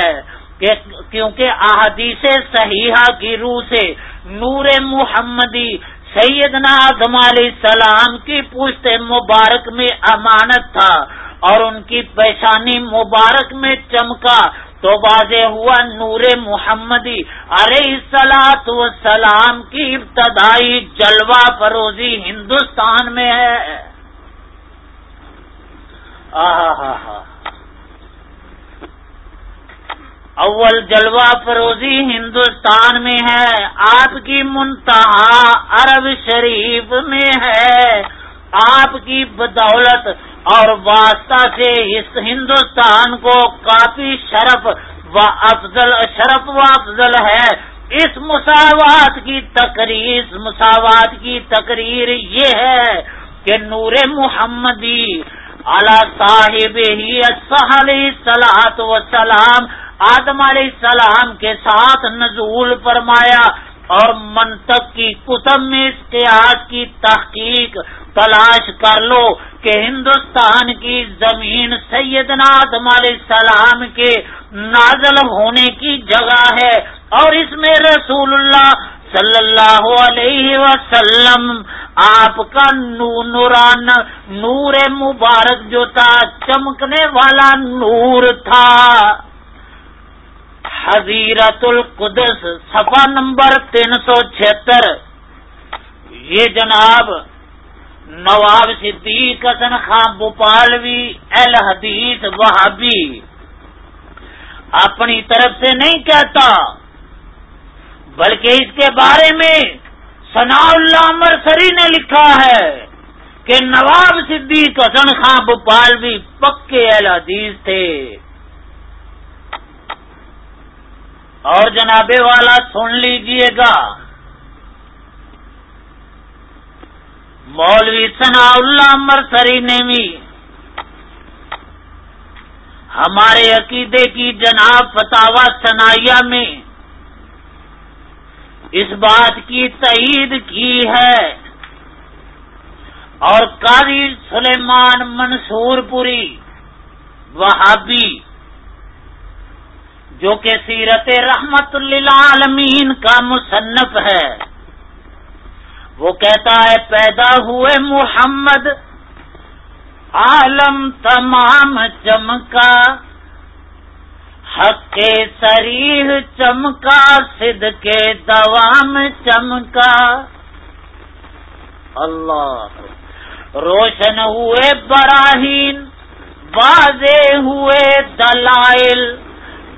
کہ کیونکہ احادیث صحیحہ کی روح سے نور محمدی سیدنا آدم علیہ السلام کی پوچھتے مبارک میں امانت تھا اور ان کی پیشانی مبارک میں چمکا تو واضح ہوا نور محمدی ارے سلاط و سلام کی ابتدائی جلوہ فروزی ہندوستان میں ہے۔ اول جلوہ فروزی ہندوستان میں ہے، آپ کی منتہا عرب شریف میں ہے۔ آپ کی بدولت اور واسطہ سے اس ہندوستان کو کافی شرف و افضل شرف و افضل ہے۔ اس مساوات کی تقریر مساوات کی تقریر یہ ہے کہ نور محمدی اعلی صاحب ہی صلاحت و سلام آدم علیہ السلام کے ساتھ نزول فرمایا۔ اور منطق کی کتب میں اس کے آج کی تحقیق تلاش کر لو کہ ہندوستان کی زمین سیدنا آدم علیہ السلام کے نازل ہونے کی جگہ ہے اور اس میں رسول اللہ صلی اللہ علیہ وسلم، آپ کا نوران نور مبارک جو تھا، چمکنے والا نور تھا۔ حضیرت القدس سفا نمبر تین سو چھتر یہ جناب نواب صدیق حسن خان بوپالوی الحدیث وہابی۔ اپنی طرف سے نہیں کہتا، بلکہ اس کے بارے میں ثناء اللہ مرسری نے لکھا ہے کہ نواب صدیق حسن خان بوپالوی پکے الحدیث تھے۔ اور جنابے والا سن لیجیے گا۔ مولوی ثنا اللہ مرسری نے بھی ہمارے عقیدے کی جناب فتوا سنایا میں اس بات کی تعید کی ہے۔ اور قاضی سلیمان منصور پوری وہابی جو کہ سیرت رحمت للعالمین کا مصنف ہے۔ وہ کہتا ہے، پیدا ہوئے محمد، عالم تمام چمکا، حق کے سریح چمکا سد کے دوام چمکا۔ اللہ، روشن ہوئے براہین، واضح ہوئے دلائل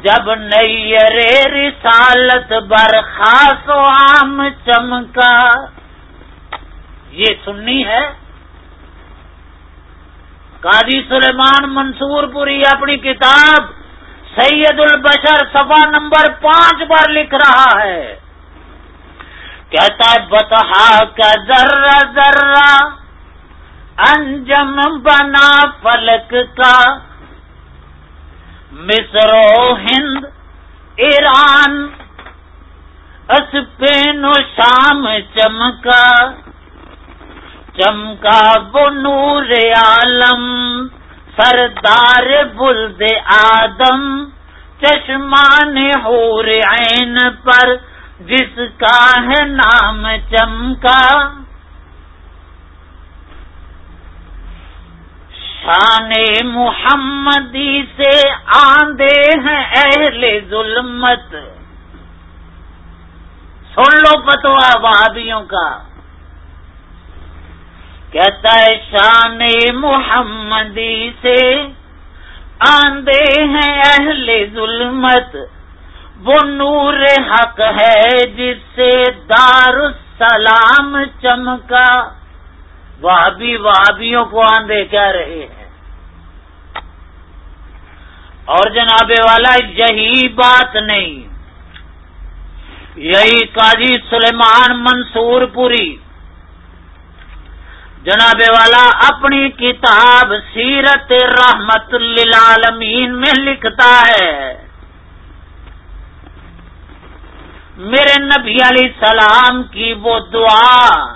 جب نئی رسالت برخاص و عام چمکا۔ یہ سننی ہے۔ قاضی سلیمان منصور پوری اپنی کتاب سید البشر سفا نمبر پانچ پر لکھ رہا ہے۔ کہتا ہے، بتہا کا ذرہ ذرہ انجم بنا فلک کا۔ مصر و ہند، ایران، اسپین و شام چمکا چمکا وہ نور عالم، سردار بلد آدم، چشمان ہور عین پر، جس کا ہے نام چمکا۔ شان محمدی سے آندے ہیں اہل ظلمت۔ سن لو پتوا وادیوں کا۔ کہتا ہے شان محمدی سے آندے ہیں اہل ظلمت۔ وہ نور حق ہے جس سے دار السلام چمکا۔ وابی وابیوں کو آندے کہہ رہے ہیں؟ اور جناب والا، یہی بات نہیں۔ یہی قاضی سلیمان منصور پوری۔ جناب والا، اپنی کتاب سیرت رحمت للعالمین میں لکھتا ہے۔ میرے نبی علیہ السلام کی وہ دعا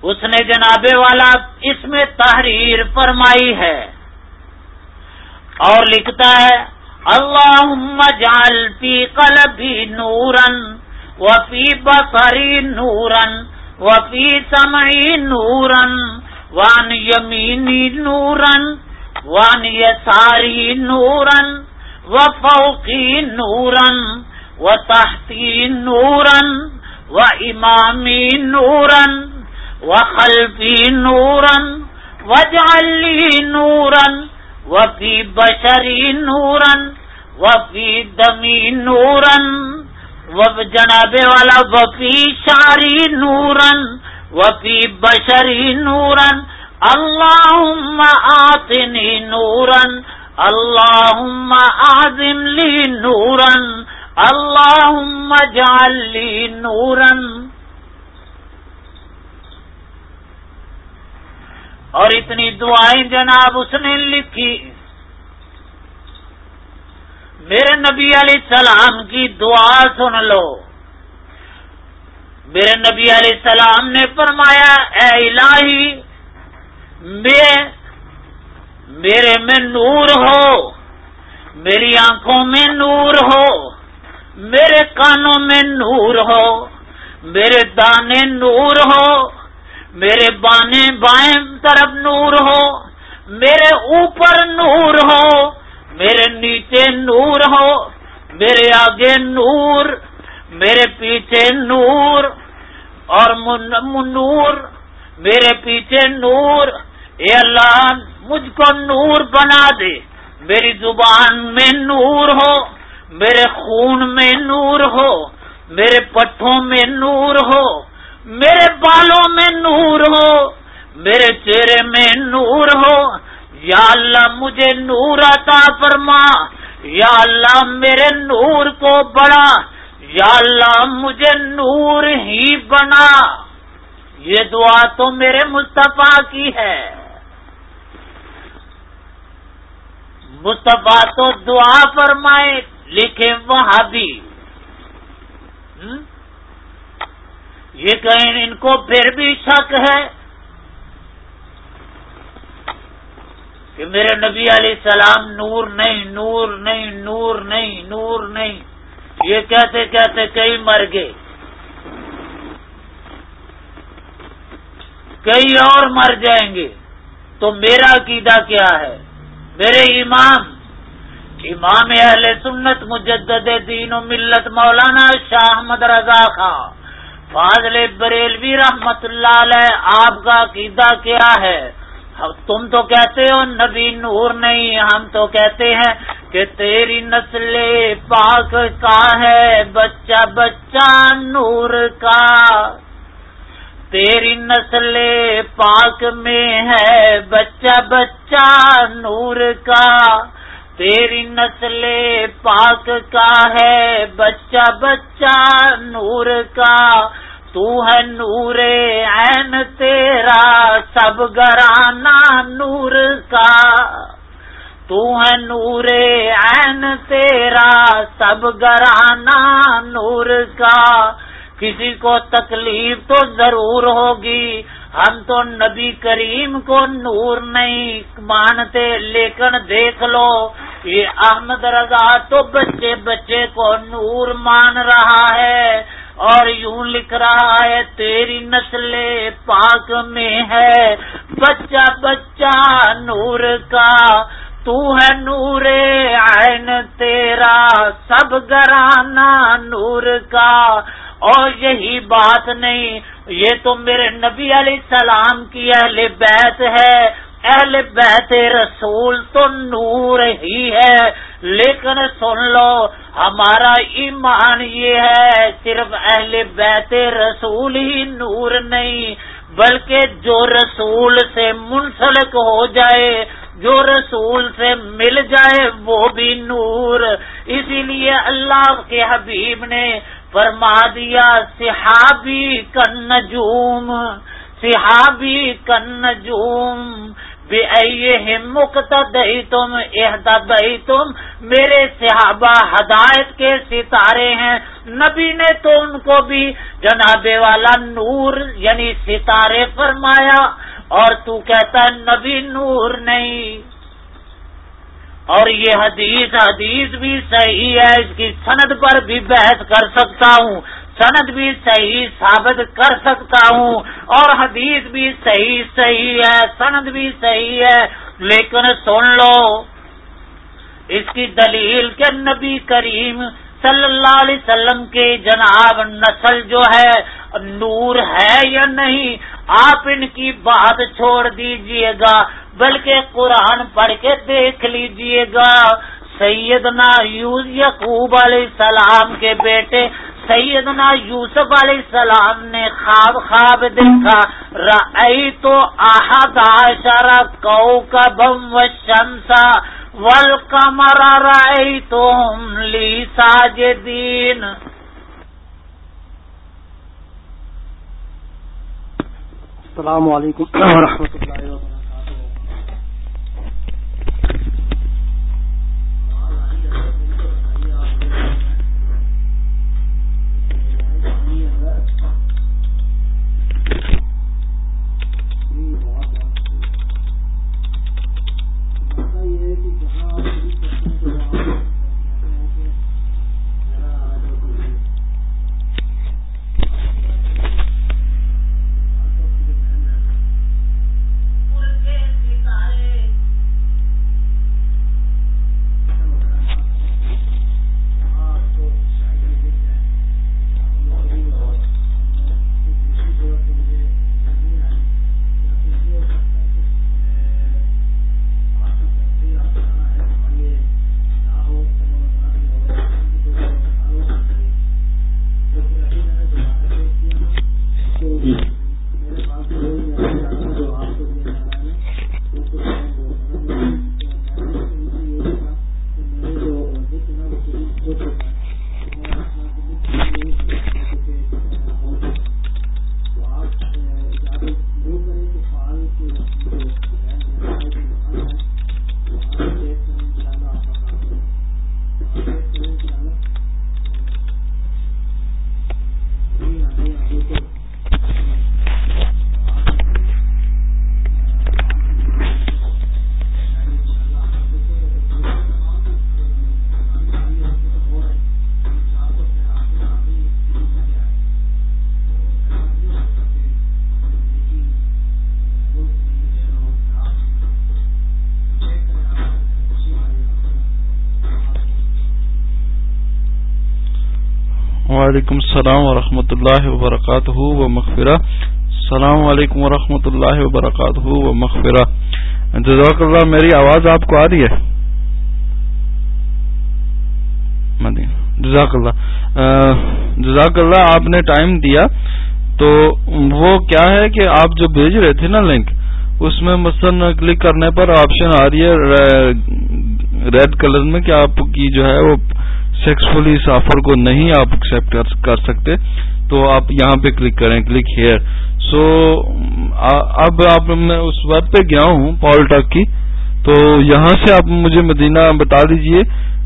اس نے جناب والا اس میں تحریر فرمائی ہے اور لکھتا ہے اللہ جال پی قلبی نورن وفی بصری نورن وفی سمعی نورن وان یمینی نورن وان یساری نورن و فوقی نورن و تحتی نورن و امامی نورن وخلفی نورن وجعلی نورن وفی بشری نورن وفی دمی نورن و جناب والا وفی شاری نورن وفی بشری نورن اللہم آتنی نورن اللہم آزم لی نورن اللہم جعل لی نورن اور اتنی دعائیں جناب اس نے لکھی۔ میرے نبی علیہ السلام کی دعا سن لو۔ میرے نبی علیہ السلام نے فرمایا، اے الہی، میں، میرے میں نور ہو، میری آنکھوں میں نور ہو، میرے کانوں میں نور ہو، میرے دانے نور ہو میرے بانے بائیں طرف نور ہو، میرے اوپر نور ہو، میرے نیچے نور ہو، میرے آگے نور، میرے پیچھے نور اور نور میرے پیچھے نور۔ اے اللہ، مجھ کو نور بنا دے۔ میری زبان میں نور ہو، میرے خون میں نور ہو، میرے پٹھوں میں نور ہو۔ میرے بالوں میں نور ہو، میرے چہرے میں نور ہو۔ یا اللہ مجھے نور عطا فرما، یا اللہ میرے نور کو بڑا یا اللہ مجھے نور ہی بنا۔ یہ دعا تو میرے مصطفیٰ کی ہے۔ مصطفیٰ تو دعا فرمائے، لکھے وہاں بھی۔ یہ کہیں ان کو پھر بھی شک ہے کہ میرے نبی علیہ السلام نور نہیں نور نہیں نور نہیں نور نہیں۔ یہ کہتے کہتے کئی مر گئے۔ کئی اور مر جائیں گے۔ تو میرا عقیدہ کیا ہے؟ میرے امام امام اہل سنت مجدد دین و ملت مولانا شاہ احمد رضا خان فاضل بریلوی رحمت اللہ علیہ، آپ کا عقیدہ کیا ہے؟ تم تو کہتے ہو نبی نور نہیں، ہم تو کہتے ہیں کہ تیری نسل پاک کا ہے، بچہ بچہ نور کا۔ تیری نسل پاک میں ہے، بچہ بچہ نور کا۔ تیری نسل پاک کا ہے، بچہ بچہ نور کا۔ تو ہے نور عین تیرا، سب گرانا نور کا۔ تو ہے نور عین تیرا، سب گرانا نور کا۔ کسی کو تکلیف تو ضرور ہوگی، ہم تو نبی کریم کو نور نہیں، مانتے لیکن دیکھ لو یہ احمد رضا، تو بچے بچے کو نور مان رہا ہے اور یوں لکھ رہا ہے، تیری نسل پاک میں ہے۔ بچہ بچہ، نور کا، تو ہے نور عین تیرا۔ سب گرانا نور کا۔ اور یہی بات نہیں، یہ تو میرے نبی علیہ السلام کی اہل بیت ہے۔ اہل بیت رسول تو نور ہی ہے، لیکن سن لو، ہمارا ایمان یہ ہے، صرف اہل بیت رسول ہی نور نہیں، بلکہ جو رسول سے منسلک ہو جائے، جو رسول سے مل جائے، وہ بھی نور۔ اسی لیے اللہ کے حبیب نے فرما دیا، صحابی کن نجوم، صحابی کن نجوم۔ بے مقتدئی تم احتدئی تم میرے صحابہ ہدایت کے ستارے ہیں۔ نبی نے تو ان کو بھی جناب والا نور یعنی ستارے فرمایا اور تو کہتا ہے نبی نور نہیں۔ اور یہ حدیث حدیث بھی صحیح ہے، اس کی سند پر بھی بحث کر سکتا ہوں۔ سند بھی صحیح ثابت کر سکتا ہوں اور حدیث بھی صحیح صحیح ہے، سند بھی صحیح ہے، لیکن سن لو، اس کی دلیل کے نبی کریم صلی اللہ علیہ وسلم کے جناب نسل جو ہے، نور ہے یا نہیں، آپ ان کی بات چھوڑ دیجیے گا، بلکہ قرآن پڑھ کے دیکھ لیجیے گا۔ سیدنا یوز یقوب علیہ السلام کے بیٹے سیدنا یوسف علیہ السلام نے خواب خواب دیکھا رئی تو احد آشارہ کو کا بم و شمسا ول کمر رئی تم لی ساجدین۔ السلام علیکم ورحمۃ اللہ وبرکاتہ۔ وعلیکم السلام ورحمۃ اللہ وبرکاتہ و مغفرہ السلام علیکم ورحمۃ اللہ وبرکاتہ و مغفرہ جزاک اللہ، میری آواز آپ کو آ رہی ہے؟ جزاک اللہ۔ جزاک اللہ، آپ نے ٹائم دیا۔ تو وہ کیا ہے کہ آپ جو بھیج رہے تھے نا لنک، اس میں مثلاً کلک کرنے پر آپشن آ رہی ہے، ریڈ کلر میں کہ آپ کی جو ہے وہ سیکسفلی اس آفر کو نہیں آپ ایکسپٹ کر سکتے، تو آپ یہاں پہ کلک کریں کلک ہیئر سو اب آپ میں اس ویب پہ گیا ہوں پال ٹک کی. تو یہاں سے آپ مجھے مدینہ بتا دیجیے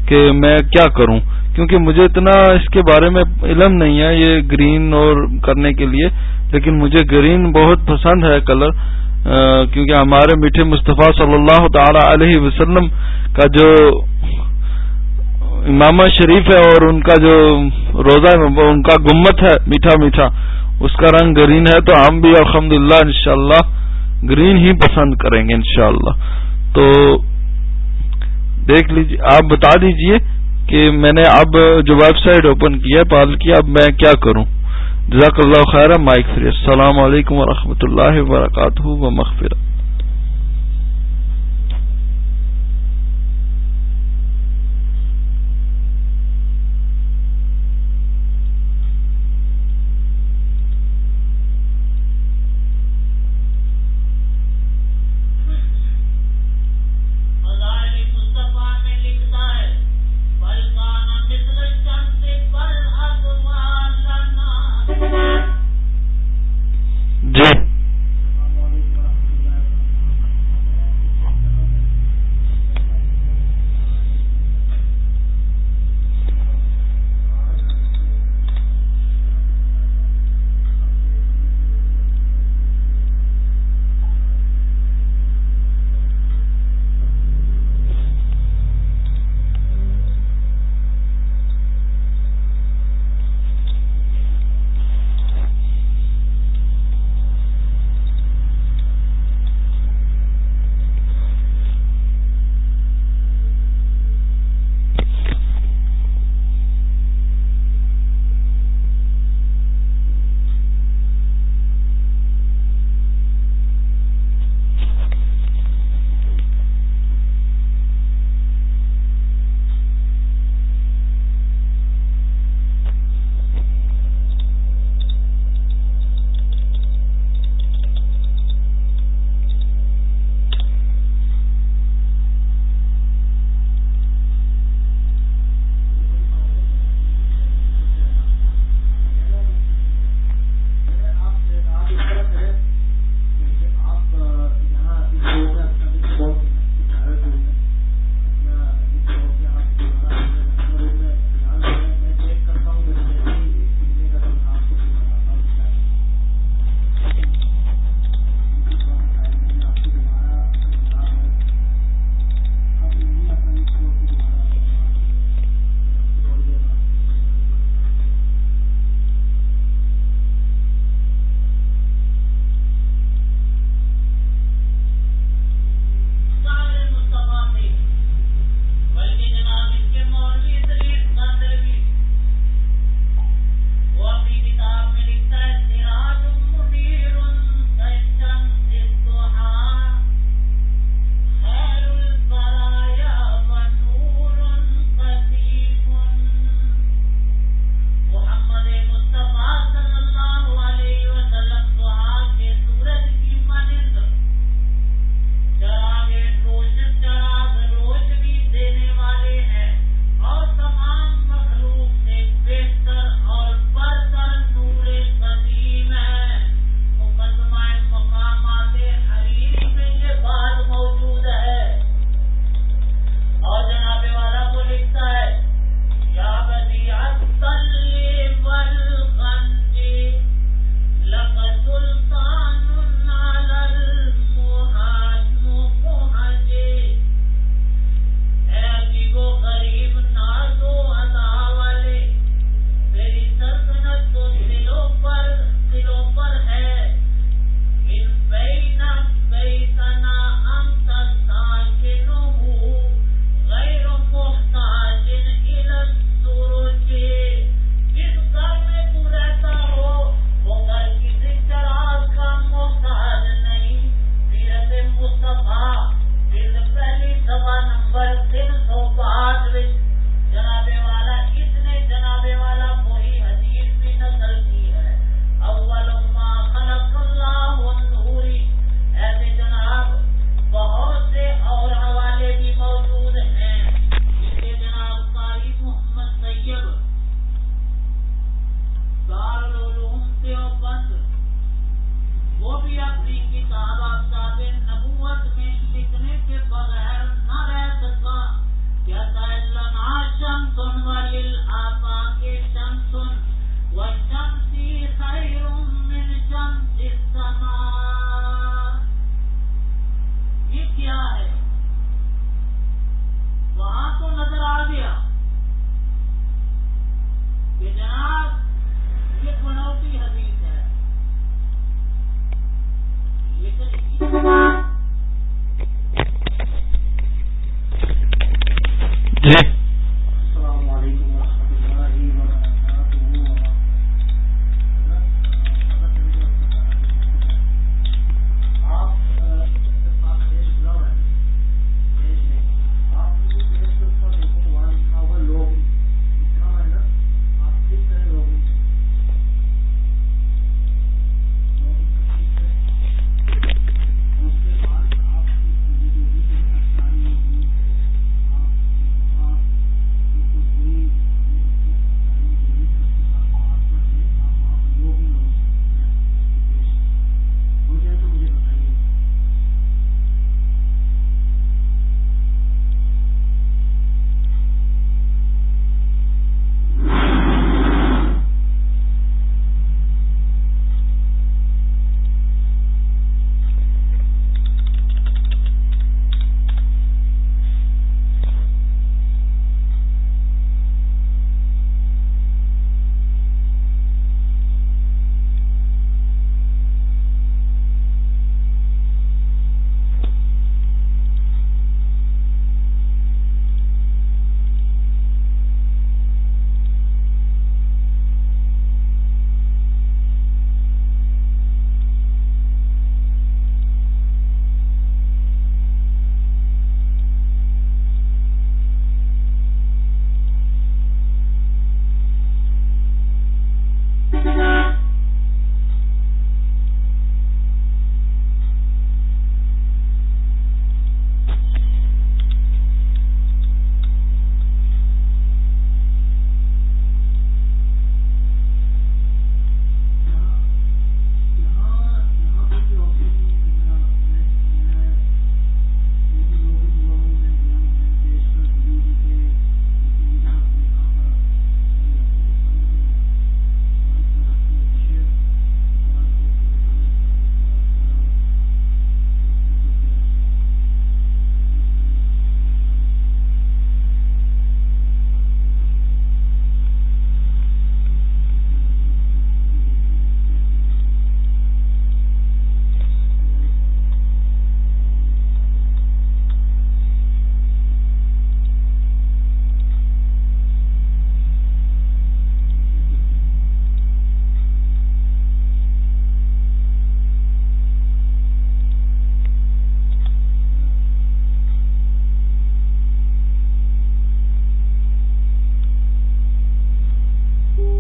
کہ میں کیا کروں، کیونکہ مجھے اتنا اس کے بارے میں علم نہیں ہے یہ گرین اور کرنے کے لیے، لیکن مجھے گرین بہت پسند ہے کلر کیونکہ ہمارے میٹھے مصطفیٰ صلی اللہ تعالی علیہ وسلم کا جو امامہ شریف ہے اور ان کا جو روزہ ان کا گمت ہے، میٹھا میٹھا، اس کا رنگ گرین ہے، تو ہم بھی الحمد للہ ان گرین ہی پسند کریں گے انشاءاللہ۔ تو دیکھ لیجیے آپ بتا دیجیے کہ میں نے اب جو ویب سائٹ اوپن کی ہے، پال کی، اب میں کیا کروں؟ جزاک اللہ خیر، مائک فری۔ السلام علیکم و اللہ وبرکاتہ و مغفرت